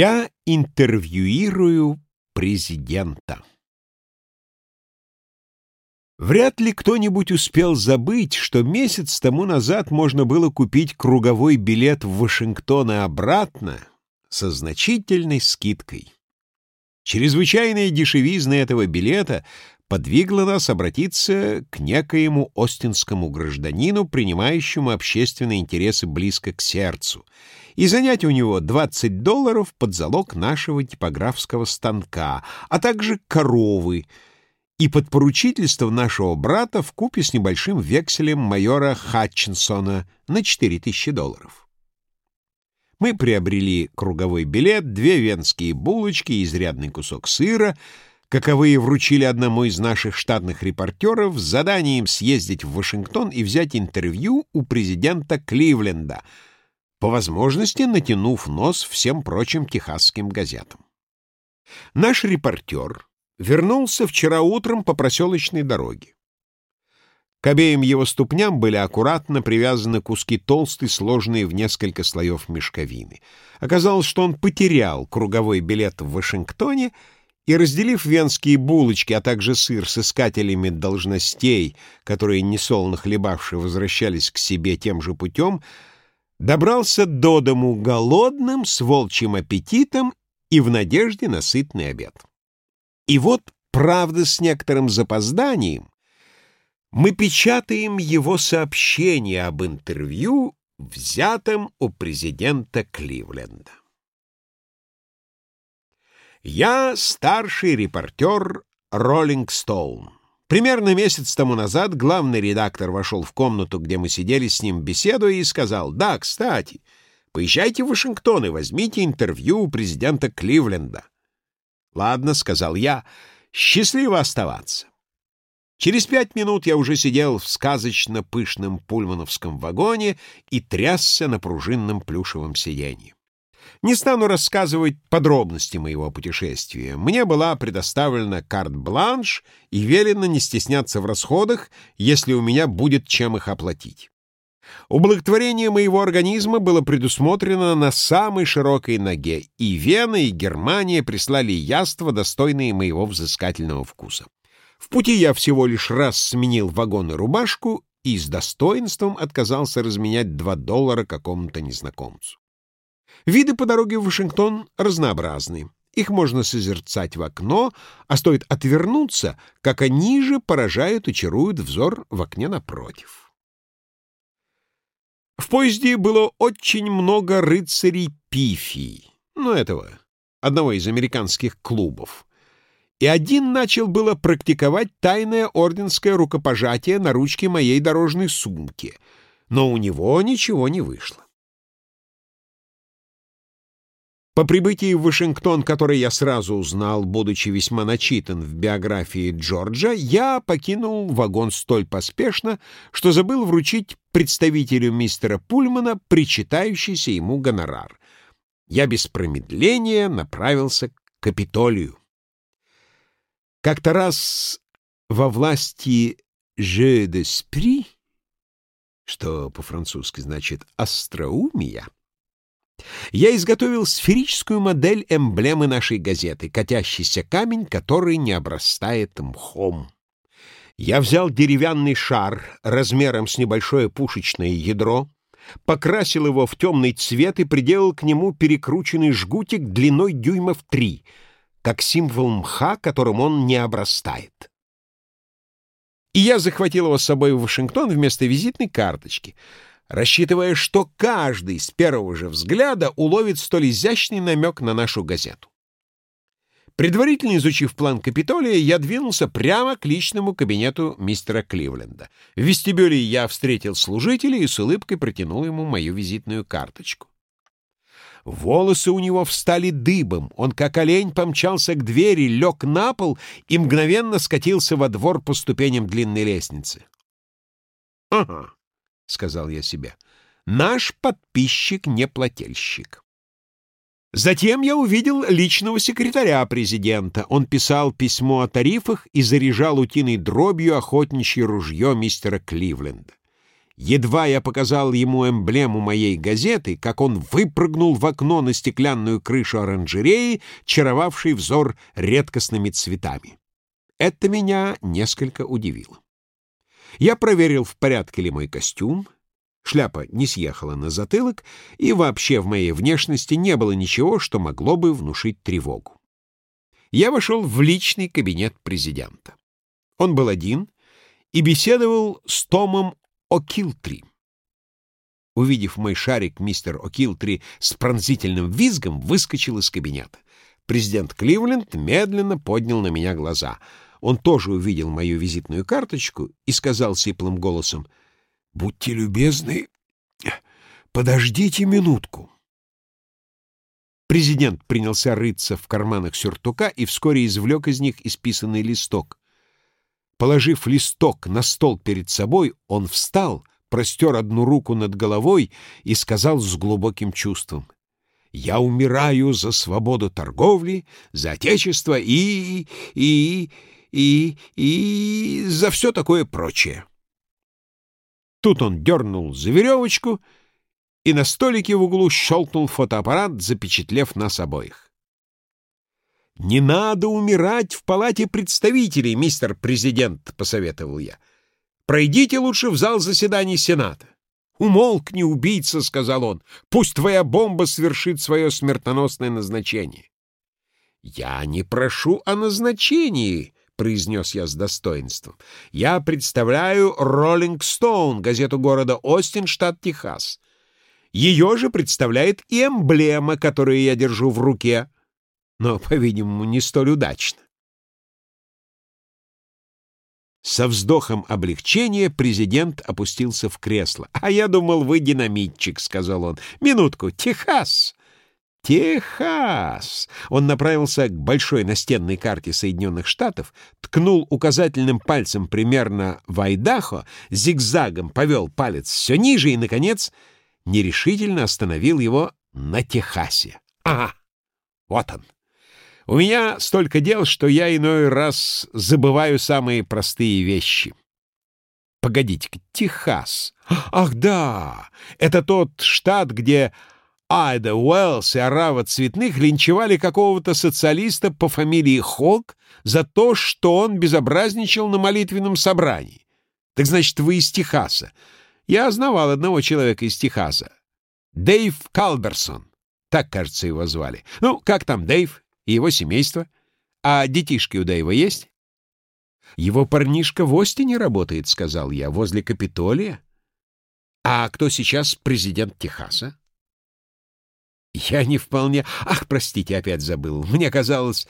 Я интервьюирую президента. Вряд ли кто-нибудь успел забыть, что месяц тому назад можно было купить круговой билет в Вашингтон и обратно со значительной скидкой. Чрезвычайная дешевизна этого билета подвигла нас обратиться к некоему остинскому гражданину, принимающему общественные интересы близко к сердцу, и занять у него 20 долларов под залог нашего типографского станка, а также коровы, и под поручительство нашего брата в купе с небольшим векселем майора Хатчинсона на 4000 долларов. Мы приобрели круговой билет, две венские булочки и изрядный кусок сыра — каковые вручили одному из наших штатных репортеров с заданием съездить в Вашингтон и взять интервью у президента Кливленда, по возможности натянув нос всем прочим техасским газетам. Наш репортер вернулся вчера утром по проселочной дороге. К обеим его ступням были аккуратно привязаны куски толстой, сложенные в несколько слоев мешковины. Оказалось, что он потерял круговой билет в Вашингтоне и, разделив венские булочки, а также сыр с искателями должностей, которые несолоно хлебавшие возвращались к себе тем же путем, добрался до дому голодным, с волчьим аппетитом и в надежде на сытный обед. И вот, правда, с некоторым запозданием, мы печатаем его сообщение об интервью, взятом у президента Кливленда. Я старший репортер «Роллинг Стоун». Примерно месяц тому назад главный редактор вошел в комнату, где мы сидели с ним беседуя, и сказал, «Да, кстати, поезжайте в Вашингтон и возьмите интервью у президента Кливленда». «Ладно», — сказал я, — «счастливо оставаться». Через пять минут я уже сидел в сказочно пышном пульмановском вагоне и трясся на пружинном плюшевом сиденье. Не стану рассказывать подробности моего путешествия. Мне была предоставлена карт-бланш и велено не стесняться в расходах, если у меня будет чем их оплатить. Ублаготворение моего организма было предусмотрено на самой широкой ноге, и Вена, и Германия прислали яства, достойные моего взыскательного вкуса. В пути я всего лишь раз сменил вагон и рубашку и с достоинством отказался разменять два доллара какому-то незнакомцу. Виды по дороге в Вашингтон разнообразны. Их можно созерцать в окно, а стоит отвернуться, как они же поражают и чаруют взор в окне напротив. В поезде было очень много рыцарей пифий, ну, этого, одного из американских клубов. И один начал было практиковать тайное орденское рукопожатие на ручке моей дорожной сумки, но у него ничего не вышло. По прибытии в Вашингтон, который я сразу узнал, будучи весьма начитан в биографии Джорджа, я покинул вагон столь поспешно, что забыл вручить представителю мистера Пульмана причитающийся ему гонорар. Я без промедления направился к Капитолию. Как-то раз во власти «je d'esprit», что по-французски значит «остроумия», я изготовил сферическую модель эмблемы нашей газеты, катящийся камень, который не обрастает мхом. Я взял деревянный шар размером с небольшое пушечное ядро, покрасил его в темный цвет и приделал к нему перекрученный жгутик длиной дюймов три, как символ мха, которым он не обрастает. И я захватил его с собой в Вашингтон вместо визитной карточки — рассчитывая, что каждый с первого же взгляда уловит столь изящный намек на нашу газету. Предварительно изучив план Капитолия, я двинулся прямо к личному кабинету мистера Кливленда. В вестибюле я встретил служителя и с улыбкой протянул ему мою визитную карточку. Волосы у него встали дыбом, он как олень помчался к двери, лег на пол и мгновенно скатился во двор по ступеням длинной лестницы. «Ага», — сказал я себе. «Наш подписчик не плательщик». Затем я увидел личного секретаря президента. Он писал письмо о тарифах и заряжал утиной дробью охотничье ружье мистера Кливленда. Едва я показал ему эмблему моей газеты, как он выпрыгнул в окно на стеклянную крышу оранжереи, чаровавшей взор редкостными цветами. Это меня несколько удивило. Я проверил, в порядке ли мой костюм, шляпа не съехала на затылок, и вообще в моей внешности не было ничего, что могло бы внушить тревогу. Я вошел в личный кабинет президента. Он был один и беседовал с Томом О'Килтри. Увидев мой шарик, мистер О'Килтри с пронзительным визгом выскочил из кабинета. Президент Кливленд медленно поднял на меня глаза. Он тоже увидел мою визитную карточку и сказал сиплым голосом, «Будьте любезны, подождите минутку». Президент принялся рыться в карманах сюртука и вскоре извлек из них исписанный листок. Положив листок на стол перед собой, он встал, простер одну руку над головой и сказал с глубоким чувством, «Я умираю за свободу торговли, за отечество и... и... и... и... за все такое прочее». Тут он дернул за веревочку — и на столике в углу щелкнул фотоаппарат, запечатлев нас обоих. «Не надо умирать в палате представителей, мистер президент», — посоветовал я. «Пройдите лучше в зал заседаний Сената». «Умолкни, убийца», — сказал он. «Пусть твоя бомба свершит свое смертоносное назначение». «Я не прошу о назначении», — произнес я с достоинством. «Я представляю «Роллинг Стоун», газету города Остин, штат Техас. Ее же представляет и эмблема, которую я держу в руке, но, по-видимому, не столь удачно. Со вздохом облегчения президент опустился в кресло. «А я думал, вы динамитчик», — сказал он. «Минутку, Техас!» «Техас!» Он направился к большой настенной карте Соединенных Штатов, ткнул указательным пальцем примерно в Айдахо, зигзагом повел палец все ниже и, наконец, нерешительно остановил его на Техасе. Ага, вот он. У меня столько дел, что я иной раз забываю самые простые вещи. Погодите-ка, Техас. Ах, да, это тот штат, где Айда Уэллс и Арава Цветных линчевали какого-то социалиста по фамилии Хок за то, что он безобразничал на молитвенном собрании. Так значит, вы из Техаса. Я знавал одного человека из Техаса. Дэйв Калберсон. Так, кажется, его звали. Ну, как там Дэйв и его семейство? А детишки у Дэйва есть? Его парнишка в Остине работает, сказал я, возле Капитолия. А кто сейчас президент Техаса? Я не вполне... Ах, простите, опять забыл. Мне казалось,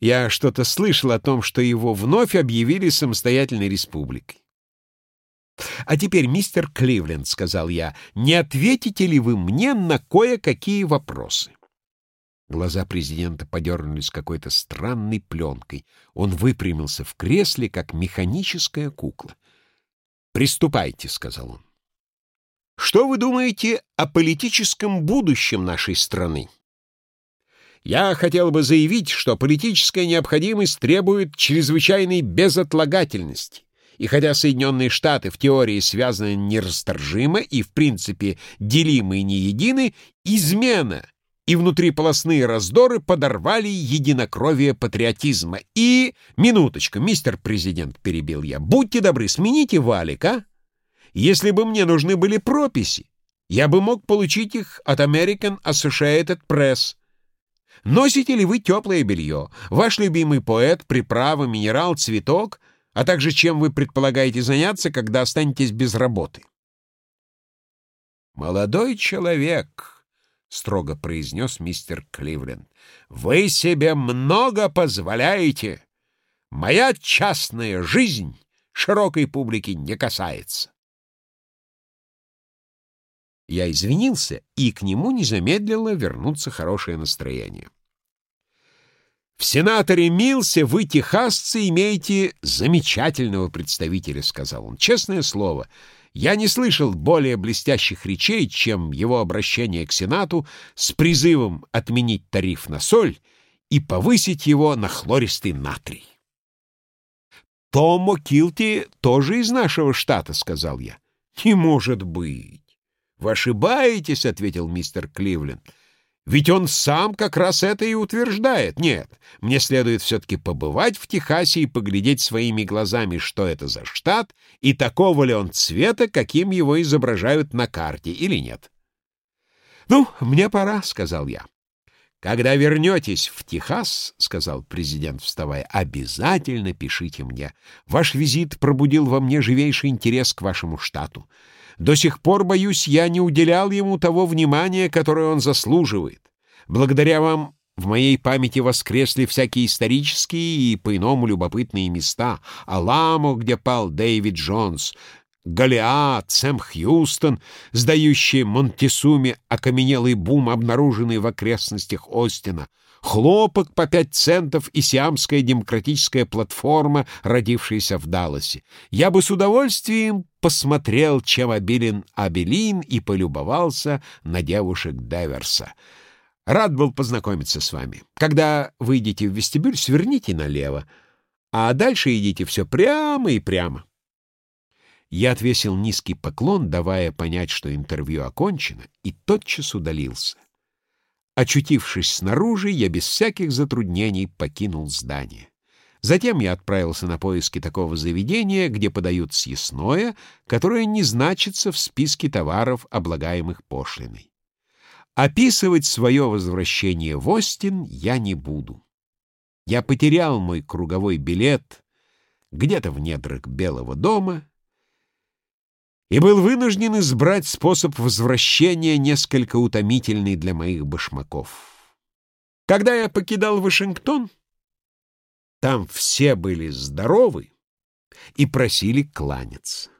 я что-то слышал о том, что его вновь объявили самостоятельной республикой. «А теперь, мистер Кливленд, — сказал я, — не ответите ли вы мне на кое-какие вопросы?» Глаза президента подернулись какой-то странной пленкой. Он выпрямился в кресле, как механическая кукла. «Приступайте», — сказал он. «Что вы думаете о политическом будущем нашей страны?» Я хотел бы заявить, что политическая необходимость требует чрезвычайной безотлагательности. И хотя Соединенные Штаты в теории связаны нерасторжимо и, в принципе, делимы и не едины, измена и внутриполосные раздоры подорвали единокровие патриотизма. И... Минуточку, мистер президент, перебил я, будьте добры, смените валик, а? Если бы мне нужны были прописи, я бы мог получить их от American Associated Press. Носите ли вы теплое белье? Ваш любимый поэт, приправа, минерал, цветок — а также чем вы предполагаете заняться, когда останетесь без работы. «Молодой человек», — строго произнес мистер Кливленд, — «вы себе много позволяете. Моя частная жизнь широкой публики не касается». Я извинился, и к нему не замедлило вернуться хорошее настроение. В сенаторе Милсе вы, техасцы, имеете замечательного представителя, — сказал он. Честное слово, я не слышал более блестящих речей, чем его обращение к Сенату с призывом отменить тариф на соль и повысить его на хлористый натрий. «Томо Килти тоже из нашего штата», — сказал я. Не может быть. Вы ошибаетесь, — ответил мистер Кливленд. Ведь он сам как раз это и утверждает. Нет, мне следует все-таки побывать в Техасе и поглядеть своими глазами, что это за штат и такого ли он цвета, каким его изображают на карте, или нет. «Ну, мне пора», — сказал я. «Когда вернетесь в Техас, — сказал президент, вставая, — обязательно пишите мне. Ваш визит пробудил во мне живейший интерес к вашему штату. До сих пор, боюсь, я не уделял ему того внимания, которое он заслуживает. Благодаря вам в моей памяти воскресли всякие исторические и по-иному любопытные места. Аламо, где пал Дэвид Джонс, Голиат, Сэм Хьюстон, сдающие Монтисуме окаменелый бум, обнаруженный в окрестностях Остина, хлопок по пять центов и сиамская демократическая платформа, родившаяся в Далласе. Я бы с удовольствием посмотрел, чем обилен Абелин, и полюбовался на девушек Деверса. Рад был познакомиться с вами. Когда выйдете в вестибюль, сверните налево, а дальше идите все прямо и прямо. Я отвесил низкий поклон, давая понять, что интервью окончено, и тотчас удалился. Очутившись снаружи, я без всяких затруднений покинул здание. Затем я отправился на поиски такого заведения, где подают съестное, которое не значится в списке товаров, облагаемых пошлиной. Описывать свое возвращение в Остин я не буду. Я потерял мой круговой билет где-то в недрах Белого дома и был вынужден избрать способ возвращения, несколько утомительный для моих башмаков. Когда я покидал Вашингтон, там все были здоровы и просили кланяться.